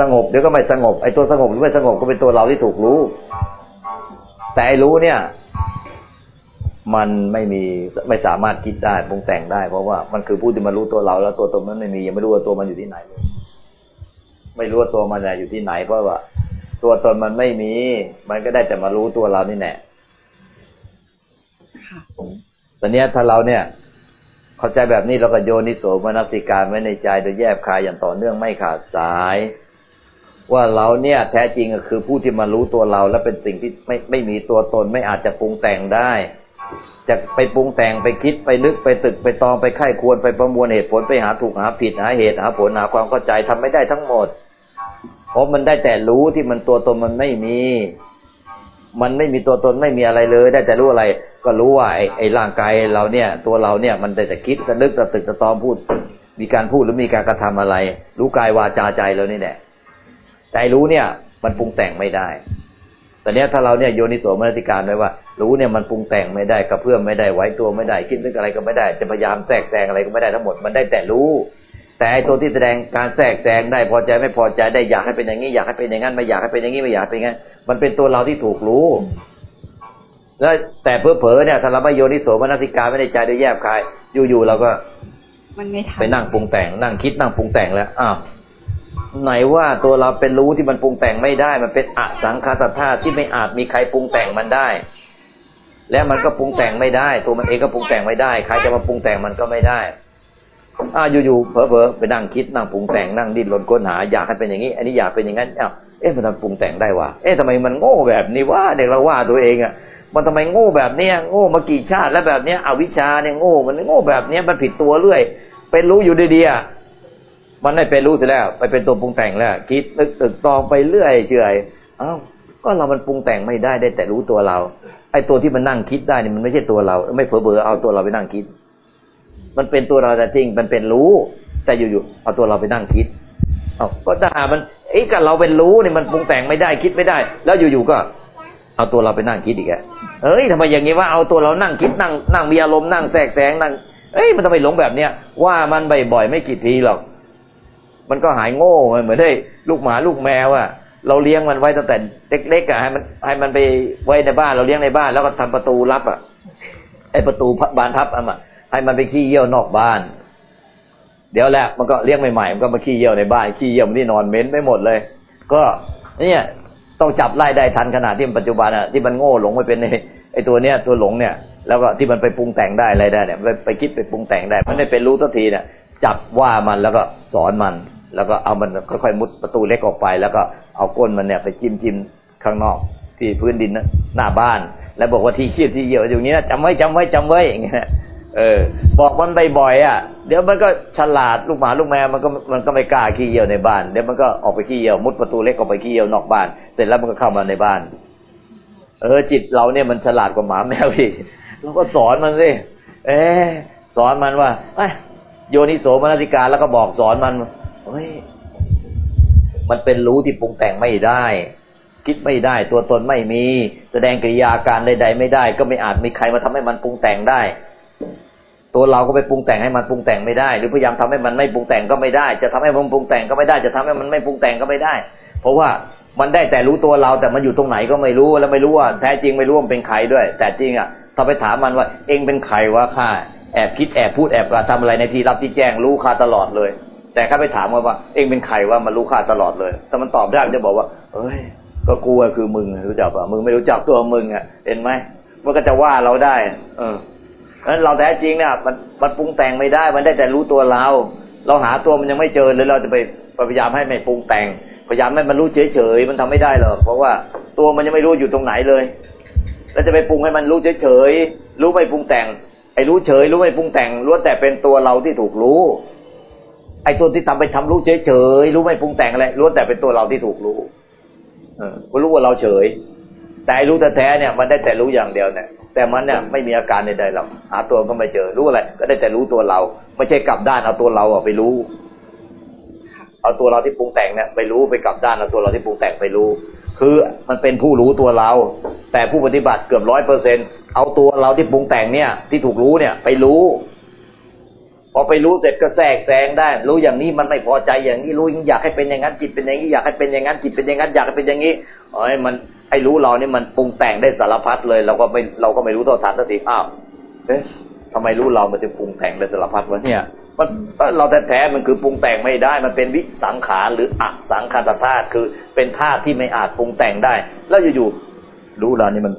[SPEAKER 2] สงบเดี๋ยวก็ไม่สงบไอ้ตัวสงบหรือไม่สงบก็เป็นตัวเราที่ถูกรู้ แต่ไอ้รู้เนี่ย มันไม่มีไม่สามารถคิดได้ปรุงแต่งได้ เพราะว่ามันคือผู้ที่มารู้ตัวเรา แล้วตัวตนมันไม่มียังไม่รู้ว่าตัวมันอยู่ที่ไหนเลยไม่รู้ว่าตัวมันอยู่ที่ไหน เพราะว่า ตัวตนมันไม่มี มันก็ได้แต่มารู้ตัวเรานี่แน่ตอนนี้ถ้าเราเนี่ยเข้าใจแบบนี้เราก็โยนิโสมนสิการไว้ในใจโดยแยบคายอย่างต่อเนื่องไม่ขาดสาย ว่าเราเนี่ยแท้จริงก็คือผู้ที่มารู้ตัวเรา และเป็นสิ่งที่ไม่ไม่มีตัวตนไม่อาจจะปรุงแต่งได้ จะไปปรุงแต่งไปคิดไปนึกไปตึกไปตองไปไข้ควรไปประมวลเหตุผลไปหาถูกหาผิดหาเหตุหาผลหาความเข้าใจทำไม่ได้ทั้งหมด เพราะมันได้แต่รู้ที่มันตัวตนมันไม่มี มันไม่มีตัวตนไม่มีอะไรเลย ได้แต่รู้อะไร ก็รู้ว่าไอ้ไอ้ร่างกายเราเนี่ย ตัวเราเนี่ยมันได้แต่คิดแต่นึกแต่ตึกแต่ตองพูด มีการพูดหรือมีการกระทำอะไร รู้กายวาจาใจเรานี่แหละ ใจรู้เนี่ย มันปรุงแต่งไม่ได้แต่เนี้ยถ้าเราเนี่ยโยนิโสมนสิการไว้ว่า รู้เนี่ยมันปรุงแต่งไม่ได้กระเพื่อมไม่ได้ไว้ตัวไม่ได้คิดนึกอะไรก็ไม่ได้ จะพยายามแทรกแซงอะไรก็ไม่ได้ทั้งหมดมันได้แต่รู้ แต่ตัวที่แสดงการแทรกแซงได้พอใจไม่พอใจได้อยากให้เป็นอย่างนี้อยากให้เป็นอย่างนั้นไม่อยากให้เป็นอย่างนี้ไม่อยากเป็นอย่างนั้นมันเป็นตัวเราที่ถูกรู้ แล้วแต่เพอเพอเนี่ยถ้าเราไม่โยนิโสมนสิการไม่ได้ใจโดยแยบคายอยู่ๆเราก็
[SPEAKER 4] มันไม่
[SPEAKER 2] ไปนั่งปรุงแต่งนั่งคิดนั่งปรุงแต่งแล้วอ้าว ไหนว่าตัวเราเป็นรู้ที่มันปรุงแต่งไม่ได้ มันเป็นอสังขารธาตุที่ไม่อาจมีใครปรุงแต่งมันได้ และมันก็ปรุงแต่งไม่ได้ ตัวมันเองก็ปรุงแต่งไม่ได้ ใครจะมาปรุงแต่งมันก็ไม่ได้อ่าอยู่ๆเผลอๆไปนั่งคิดนั่งปรุงแต่งนั่งดิ้นรนค้นหาอยากให้เป็นอย่างนี้ อันนี้อยากเป็นอย่างนั้นอ้าวเอ๊ะมันทำปรุงแต่งได้วะเอ๊ะทำไมมันโง่แบบนี้วะเด็กเราว่าตัวเองอะมันทำไมโง่แบบเนี้ยโง่มากี่ชาติแล้วแบบเนี้ยอวิชชาเนี่ยโง่มันโง่แบบเนี้ยมันผิดตัวเรื่อย เป็นรู้อยู่ดีๆ มันได้เป็นรู้เสร็จแล้ว ไปเป็นตัวปรุงแต่งแล้ว คิดนึกตึกตองไปเรื่อยเฉยเอ้าก็เรามันปรุงแต่งไม่ได้ได้แต่รู้ตัวเรา ไอ้ตัวที่มันนั่งคิดได้นี่มันไม่ใช่ตัวเรา ไม่เผลอเบอเอาตัวเราไปนั่งคิด มันเป็นตัวเราแต่จริง มันเป็นรู้ แต่อยู่ๆเอาตัวเราไปนั่งคิดเอาก็ถ้ามันไอ้กับเราเป็นรู้นี่มันปรุงแต่งไม่ได้คิดไม่ได้ แล้วอยู่ๆก็ เอาตัวเราไปนั่งคิดอีกอะเอ้ยทำไมอย่างนี้ว่าเอาตัวเรานั่งคิดนั่งนั่งมีอารมณ์นั่งแทรกแซงนั่งเอ้ยมันทำไมหลงแบบเนี้ยว่ามันบ่อยๆไม่กี่ทีหรอก มันก็หายโง่เหมือนได้ลูกหมาลูกแมวอะเราเลี้ยงมันไว้ตั้งแต่เล็กๆอะให้มันให้มันไปไว้ในบ้านเราเลี้ยงในบ้าน แล้วก็ทำประตูลับอะไอประตูบานพับอะให้มันไปขี้เยี่ยวนอกบ้าน เดี๋ยวแหละมันก็เลี้ยงใหม่ๆมันก็มาขี้เยี่ยวในบ้านขี้เยี่ยวมันนี่นอนเม้นไม่หมดเลย ก็เนี่ยต้องจับไล่ได้ทันขนาดที่ปัจจุบันอะที่มันโง่หลงไปเป็นไอตัวเนี้ยตัวหลงเนี่ยแล้วก็ที่มันไปปรุงแต่งได้อะไรได้เนี่ยไปไปคิดไปปรุงแต่งได้ มันได้เป็นรู้ทันทีเนี่ยจับว่ามันแล้วก็สอนมัน แล้วก็เอามันค่อยๆมุดประตูเล็กออกไป แล้วก็เอาก้นมันเนี่ยไปจิ้มจิ้มข้างนอกที่พื้นดินหน้าบ้าน แล้วบอกว่าที่เครียดที่เยี่ยวอยู่นี้นะจำไว้จำไว้จำไว้อย่างเงี้ยเออ บอกมันบ่อยๆอะ เดี๋ยวมันก็ฉลาดลูกหมาลูกแมวมันก็มันก็ไม่กล้าขี้เยี่ยวในบ้านเดี๋ยวมันก็ออกไปขี้เยี่ยวมุดประตูเล็กออกไปขี้เยี่ยวนอกบ้าน เสร็จแล้วมันก็เข้ามาในบ้าน เออ จิตเราเนี่ยมันฉลาดกว่าหมาแมวอีกเราก็สอนมันสิเออสอนมันว่าไอโยนิโสมนสิการแล้วก็บอกสอนมัน เฮ้ยมันเป็นรู้ที่ปรุงแต่งไม่ได้ คิดไม่ได้ ตัวตนไม่มี แสดงกิริยาการใด ๆ ไม่ได้ ก็ไม่อาจมีใครมาทำให้มันปรุงแต่งได้ ตัวเราก็ไปปรุงแต่งให้มันปรุงแต่งไม่ได้ หรือพยายามทำให้มันไม่ปรุงแต่งก็ไม่ได้ จะทำให้มันปรุงแต่งก็ไม่ได้ จะทำให้มันไม่ปรุงแต่งก็ไม่ได้ เพราะว่ามันได้แต่รู้ตัวเราแต่มันอยู่ตรงไหนก็ไม่รู้แล้วไม่รู้ว่าแท้จริงไม่รู้ว่าเป็นใครด้วย แต่จริงอะถ้าไปถามมันว่า เองเป็นใครวะข้าแอบคิดแอบพูดแอบกระทำอะไรในที่รับที่แจ้งรู้ข้าตลอดเลย แต่ข้าไปถามว่าว่า เองเป็นใครว่ามันรู้ข้าตลอดเลยถ้ามันตอบได้มันจะบอกว่า เอ้ย ก็กูคือมึงรู้จักป่ะมึงไม่รู้จักตัวมึงอะเห็นไหมมันก็จะว่าเราได้ เออนั้นเราแท้จริงเนี่ยมันมันปรุงแต่งไม่ได้ มันได้แต่รู้ตัวเรา เราหาตัวมันยังไม่เจอเลยเราจะไปพยายามให้ไม่ปรุงแต่ง พยายามให้มันรู้เฉยๆมันทำไม่ได้หรอกเพราะว่าตัวมันยังไม่รู้อยู่ตรงไหนเลยแล้วจะไปปรุงให้มันรู้เฉยๆรู้ไม่ปรุงแต่งไอ้รู้เฉย รู้ไม่ปรุงแต่งล้วนแต่เป็นตัวเราที่ถูกรู้ ไอ้ตัวที่ทำไปทำรู้เฉยๆรู้ไม่ปรุงแต่งอะไรล้วนแต่เป็นตัวเราที่ถูกรู้ เออรู้ว่าเราเฉย แต่รู้แท้ๆเนี่ย มันได้แต่รู้อย่างเดียวเนี่ยแต่มันเนี่ยไม่มีอาการใดๆหรอกหาตัวก็ไม่เจอรู้อะไร ก็ได้แต่รู้ตัวเรา ไม่ใช่กลับด้านเอาตัวเราอไปรู้ เอาตัวเราที่ปรุงแต่งเนี่ยไปรู้ไปกลับด้านเอาตัวเราที่ปรุงแต่งไปรู้ คือมันเป็นผู้รู้ตัวเรา แต่ผู้ปฏิบัติเกือบร้อยเปอร์เซ็นเอาตัวเราที่ปรุงแต่งเนี่ย ที่ถูกรู้เนี่ย ไปรู้ พอไปรู้เสร็จก็แทรกแซงได้ รู้อย่างนี้มันไม่พอใจอย่างนี้รู้อยากให้เป็นอย่างนั้นจิตเป็นอย่างนี้อยากให้เป็นอย่างนั้นจิตเป็นอย่างนั้นอยากให้เป็นอย่างนี้เอ้ยมันไอ้รู้เรานี่มันปรุงแต่งได้สารพัดเลย เราก็ไม่เราก็ไม่รู้เท่าทันสักทีอ้าวเอ๊ะทำไมรู้เรามันจะปรุงแต่งได้สารพัดวะเนี่ยมันเราแท้ๆมันคือปรุงแต่งไม่ได้ มันเป็นวิสังขารหรืออสังขารธาตุคือเป็นธาตุที่ไม่อาจปรุงแต่งได้ แล้วอยู่ๆรู้เรานี่มัน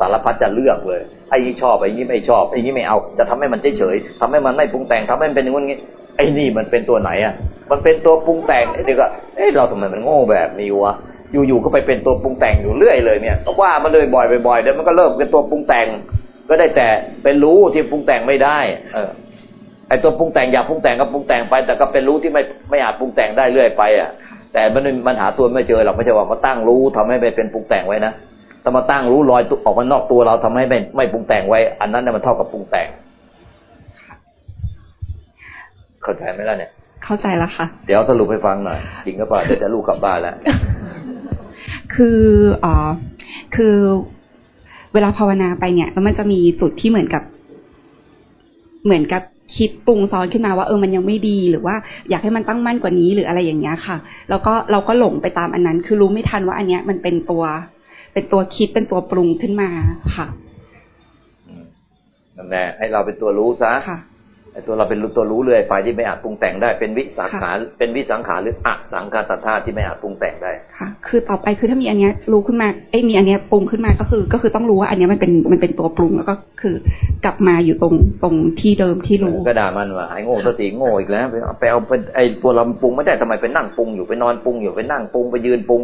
[SPEAKER 2] สารพัดจะเลือกเลย ไอ้นี้ชอบไอ้นี้ไม่ชอบไอ้นี้ไม่เอา จะทำให้มันเฉยๆทำให้มันไม่ปรุงแต่งทำให้มันเป็นอย่างนี้ไอ้นี่มันเป็นตัวไหนอะ มันเป็นตัวปรุงแต่งเด็กก็เอ้เราทำไมมันโง่แบบนี้วะอยู่ๆก็ไปเป็นตัวปรุงแต่งอยู่เรื่อยเลยเนี่ยว่ามันเลยบ่อยๆบ่อยเดี๋ยวมันก็เริ่มเป็นตัวปรุงแต่ง ก็ได้แต่เป็นรู้ที่ปรุงแต่งไม่ได้ เออไอ้ตัวปรุงแต่งอยากปรุงแต่งก็ปรุงแต่งไป แต่ก็เป็นรู้ที่ไม่ไม่อาจปรุงแต่งได้เรื่อยไปอะแต่มันมันหาตัวไม่เจอหรอกไม่ใช่ว่ามาตั้งรู้ทำให้ไปเป็นปรุงแต่งไว้นะ ถ้ามาตั้งรู้ลอยออกมานอกตัวเราทำให้ไม่ไม่ปรุงแต่งไว้ อันนั้นเนี่ยมันเท่ากับปรุงแต่ง เข้าใจไหมล่ะเนี่ย
[SPEAKER 4] เข้าใจแล้วค่ะ
[SPEAKER 2] เดี๋ยวสรุปให้ฟังหน่อยจริงก็ป่ะเดี๋ยวจะลูกกลับบ้านแล้ว
[SPEAKER 4] คืออ่อคือเวลาภาวนาไปเนี่ยแล้วมันจะมีจุดที่เหมือนกับ เหมือนกับคิดปรุงซ้อนขึ้นมาว่าเออมันยังไม่ดีหรือว่า อยากให้มันตั้งมั่นกว่านี้หรืออะไรอย่างเงี้ยค่ะ แล้วก็เราก็หลงไปตามอันนั้น คือรู้ไม่ทันว่าอันเนี้ยมันเป็นตัว เป็นตัวคิดเป็นตัวปรุงขึ้นมาค่ะ
[SPEAKER 2] นั่นแหละให้เราเป็นตัวรู้ซะ
[SPEAKER 4] ค่ะ
[SPEAKER 2] ไอ้ตัวเราเป็นรู้ตัวรู้เลยฝ่ายที่ไม่อาจปรุงแต่งได้ เป็นวิสังขารเป็นวิสังขารหรืออสังขารตัธาที่ไม่อาจปรุงแต่งได้
[SPEAKER 4] ค่ะ คือต่อไปคือถ้ามีอันเนี้ยรู้ขึ้นมาไอ้มีอันเนี้ยปรุงขึ้นมาก็คือ ก็คือต้องรู้ว่าอันเนี้ยมันเป็นมันเป็นตัวปรุงแล้วก็คือกลับมาอยู่ตรงตรงที่เดิมที่รู้
[SPEAKER 2] ก็ด่ามันว่าหายโง่สติโง่อีกแล้วไปเอาไปไอ้ตัวเราปรุงไม่ได้ทำไมไปนั่งปรุงอยู่ไปนอนปรุงอยู่ไปนั่งปรุงไปยืนปรุง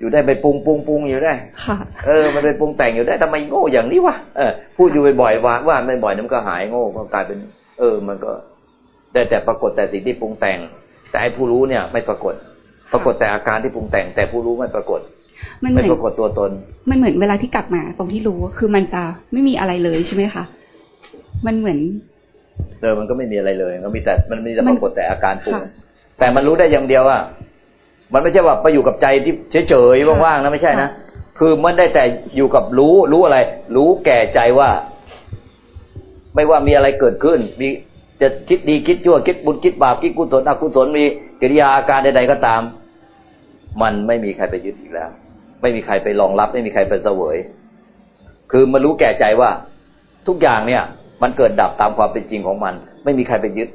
[SPEAKER 2] อยู่ได้ไปปรุงปรุงปรุงอยู่ได้
[SPEAKER 4] ค่ะ
[SPEAKER 2] เออ มันไปปรุงแต่งอยู่ได้ทำไมโง่อย่างนี้วะเออพูดอยู่บ่อยๆว่าว่าไม่บ่อยมันก็หายโง่ก็กลายเป็น เออ มันก็ได้แต่ปรากฏแต่สิ่งที่ปรุงแต่ง แต่ไอ้ผู้รู้เนี่ย ไม่ปรากฏ ปรากฏแต่อาการที่ปรุงแต่ง แต่ผู้รู้ไม่ปรากฏ
[SPEAKER 4] มัน
[SPEAKER 2] ไม่ปรากฏตัวตน
[SPEAKER 4] มันเหมือนเวลาที่กลับมา ตรงที่รู้คือมันจะไม่มีอะไรเลยใช่ไหมคะมันเหมือน
[SPEAKER 2] เออมันก็ไม่มีอะไรเลยก็มีแต่มันมีแต่ปรากฏแต่อาการปรุงแต่มันรู้ได้อย่างเดียวว่า มันไม่ใช่ว่าไปอยู่กับใจที่เฉยๆว่างๆนะไม่ใช่นะคือมันได้แต่อยู่กับรู้รู้อะไร รู้แก่ใจว่า ไม่ว่ามีอะไรเกิดขึ้น มีจะคิดดีคิดชั่วคิดบุญคิดบาปคิดกุศลอกุศลมีกิริยาอาการใดๆก็ตาม มันไม่มีใครไปยึดอีกแล้ว ไม่มีใครไปรองรับ ไม่มีใครไปเสวย คือมันรู้แก่ใจว่า ทุกอย่างเนี่ย มันเกิดดับตามความเป็นจริงของมัน ไม่มีใครไปยึด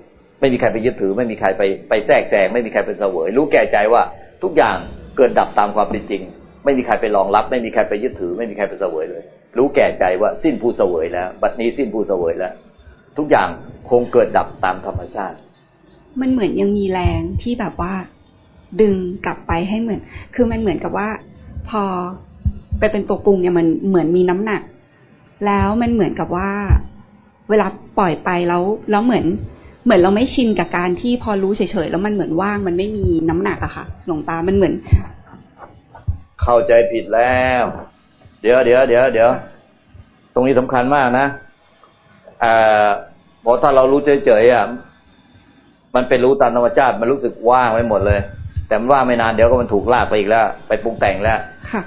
[SPEAKER 2] ไม่มีใครไปยึดถือ ไม่มีใครไปไปแทรกแซงไม่มีใครเป็นเสวย รู้แก่ใจว่าทุกอย่างเกิดดับตามความเป็นจริง ไม่มีใครไปรองรับ ไม่มีใครไปยึดถือ ไม่มีใครไปเสวยเลย รู้แก่ใจว่าสิ้นผู้เสวยแล้ว บัดนี้สิ้นผู้เสวยแล้ว ทุกอย่างคงเกิดดับตามธรรมชาติ
[SPEAKER 4] มันเหมือนยังมีแรงที่แบบว่า ดึงกลับไปให้เหมือน คือมันเหมือนกับว่า พอไปเป็นตัวปรุงเนี่ยมันเหมือนมีน้ำหนัก แล้วมันเหมือนกับว่า เวลาปล่อยไปแล้วแล้วเหมือน เหมือนเราไม่ชินกับการที่พอรู้เฉยๆแล้วมันเหมือนว่างมันไม่มีน้ำหนักอะค่ะ หลวงตามันเหมือน
[SPEAKER 2] เข้าใจผิดแล้ว เดี๋ยวเดี๋ยวเดี๋ยวเดี๋ยวตรงนี้สำคัญมากนะอ่าพอถ้าเรารู้เฉยๆอะมันเป็นรู้ตามธรรมชาติมันรู้สึกว่างไปหมดเลย แต่มันว่างไม่นานเดี๋ยวก็มันถูกลากไปอีกแล้ว ไปปรุงแต่งแล้ว
[SPEAKER 4] ค่ะ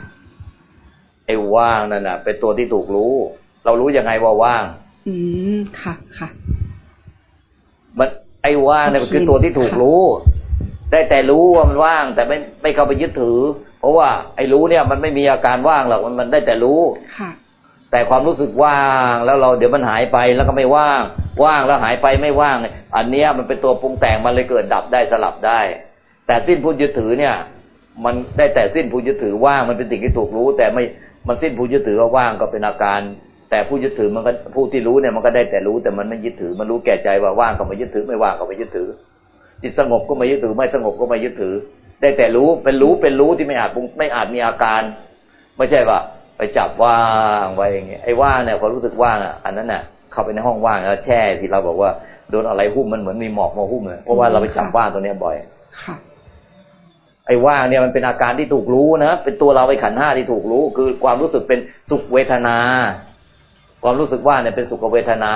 [SPEAKER 2] ไอ้ว่างนั่นน่ะ เป็นตัวที่ถูกรู้ เรารู้ยังไงว่าว่าง
[SPEAKER 4] อืมค่ะค่ะ
[SPEAKER 2] มันไอ้ว่างเนี่ยคือตัวที่ถูกรู้ ได้แต่รู้ว่ามันว่าง แต่ไม่ไม่เข้าไปยึดถือ เพราะว่าไอ้รู้เนี่ย มันไม่มีอาการว่างหรอกมันมันได้แต่รู้
[SPEAKER 4] ค่ะ
[SPEAKER 2] แต่ความรู้สึกว่างแล้วเราเดี๋ยวมันหายไปแล้วก็ไม่ว่าง ว่างแล้วหายไปไม่ว่างอันเนี้ยมันเป็นตัวปรุงแต่งมันเลยเกิดดับได้สลับได้ แต่สิ้นผู้ยึดถือเนี่ย มันได้แต่สิ้นผู้ยึดถือว่างมันเป็นสิ่งที่ถูกรู้ แต่ไม่มันสิ้นผู้ยึดถือว่าว่างก็เป็นอาการ แต่ผู้ยึดถือมันก็ผู้ที่รู้เนี่ยมันก็ได้แต่รู้แต่มันไม่ยึดถือ มันรู้แก่ใจว่าว่างก็ไม่ยึดถือไม่ว่างก็ไม่ยึดถือ จิตสงบก็ไม่ยึดถือ ไม่สงบก็ไม่ยึดถือ ได้แต่รู้เป็นรู้เป็นรู้ที่ไม่อาจไม่อาจมีอาการ ไม่ใช่ว่า ไปจับว่างไว้อย่างเงี้ยไอ้ว่างเนี่ยพอรู้สึกว่างอะอันนั้นน่ะ เข้าไปในห้องว่างแล้วแช่ที่เราบอกว่าโดนอะไรหุ้มมันเหมือนมีหมอกมาหุ้มเลยเพราะว่าเราไปจับว่างตัวเนี้ยบ่อยไอ้ว่างเนี่ยมันเป็นอาการที่ถูกรู้นะเป็นตัวเราไปขันห้าที่ถูกรู้ คือความรู้สึกเป็นสุขเวทนา ความรู้สึกว่าเนี่ยเป็นสุขเวทนา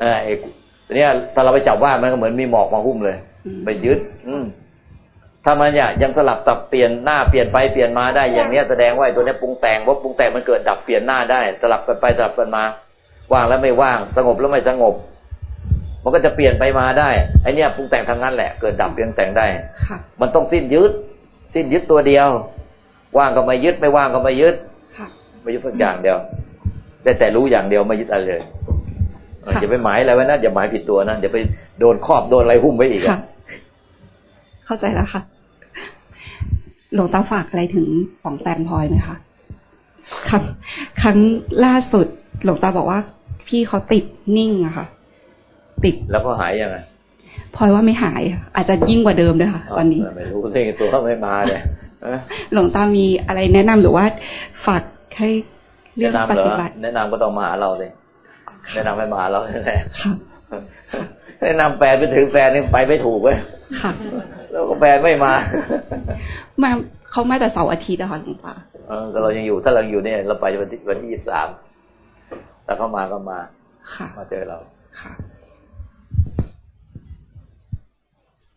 [SPEAKER 2] เออไอ้เนี่ยถ้าเราไปจับว่ามันก็เหมือนมีหมอกมาหุ้มเลย ไปยึด อืมถ้ามันเนี่ยยังสลับตับเปลี่ยนหน้าเปลี่ยนไปเปลี่ยนมาได้อย่างเนี้ยแสดงว่าตัวนี้ปรุงแต่งว่าปรุงแต่งมันเกิดดับเปลี่ยนหน้าได้ สลับกันไปสลับกันมา ว่างแล้วไม่ว่าง สงบแล้วไม่สงบ มันก็จะเปลี่ยนไปมาได้ไอเนี้ยปรุงแต่งทางนั้นแหละเกิดดับเปลี่ยนแต่งได้มันต้องสิ้นยึด สิ้นยึดตัวเดียว ว่างก็ไม่ยึดไม่ว่างก็ไม่ยึดไม่ยึดสักอย่างเดียว ได้แต่รู้อย่างเดียวไม่ยึดอะไรเลยอย่าไปหมายอะไรไว้นะอย่าหมายผิดตัวนะเดี๋ยวไปโดนครอบโดนอะไรหุ้มไว้อีก
[SPEAKER 4] อะเข้าใจแล้วค่ะหลวงตาฝากอะไรถึงของแตนพลอยไหมคะครับ ครั้งล่าสุดหลวงตาบอกว่า พี่เขาติดนิ่งอะค่ะ ติด
[SPEAKER 2] แล้วก็หายยังไง
[SPEAKER 4] พลอยว่าไม่หาย อาจจะยิ่งกว่าเดิมด้วยค่ะตอนนี้
[SPEAKER 2] ไม่รู้เรื่องตัวเขาไม่มาเลย
[SPEAKER 4] หลวงตามีอะไรแนะนำหรือว่าฝากให้
[SPEAKER 2] แนะนำเหรอแนะนำก็ต้องมาหาเราเลยแนะนำให้มาหาเราแน่แนะนำแฟนไปถึงแฟนนี่ไปไม่ถูกเว้ยแล้วก็แฟนไม่มา
[SPEAKER 4] มาเขามาแต่เสาร์อาทิตย์อะค่ะหลวงตา
[SPEAKER 2] เออก็เรายังอยู่ถ้าเราอยู่เนี่ยเราไปวันที่วันที่ยี่สิบสามแต่เขามาก็มา
[SPEAKER 4] ค่ะ
[SPEAKER 2] มาเจอเรา
[SPEAKER 4] ค่ะ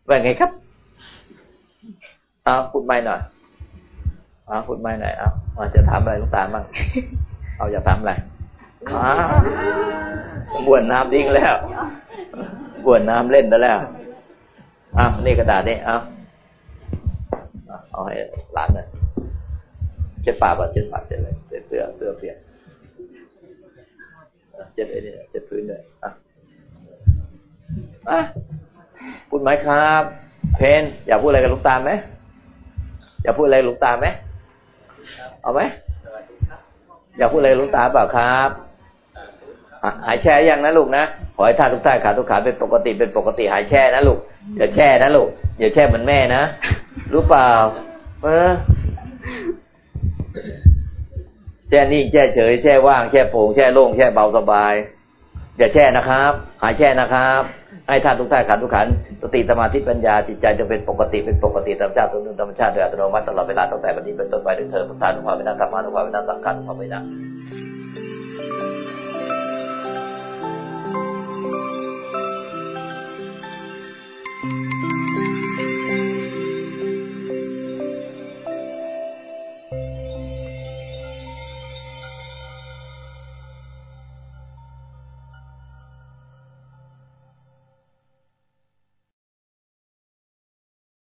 [SPEAKER 2] ว่าไงครับอ้าวพูดไม่หน่อยอ้าวพูดไม่หน่อยอ้าวจะถามอะไรลูกตาบ้าง เอาอย่าทำอะไรบ้วนน้ำดิ้งแล้วบ้วนน้ำเล่นแล้วอ้าวนี่กระดาษนี่เอาเอาให้หลานน่ะเจ็ดปากก่อนเจ็ดปากเจ็ดเลยเจ็ดเสื้อเสื้อเปียกเจ็ดไอ้นี่เจ็ดพื้นเลยอะอะพูดไหมครับ เพนอยากพูดอะไรกับลุงตามไหมอยากพูดอะไรกับลุงตามไหมเอาไหม อยากพูดอะไรลุงตาเปล่าครับหายแช่ยังนะลูกนะขอให้ท่าทุกท่าขาทุกขาเป็นปกติเป็นปกติหายแช่นะลูกอย่าแช่นะลูกอย่าแช่เหมือนแม่นะรู้เปล่าเออแช่นิ่งแช่เฉยแช่ว่างแช่โปร่งแช่โล่งแช่เบาสบาย อย่าแช่นะครับ หายแช่นะครับ ให้ท่านทุกท่านขันทุกขันสติสมาธิปัญญาจิตใจจะเป็นปกติเป็นปกติธรรมชาติธรรมชาติโดยอัตโนมัติตลอดเวลาตั้งแต่วันนี้เป็นต้นไปด้วยเธอพุทธานุภาเวนะธรรมานุภาเวนะสังขานุภาเวนะ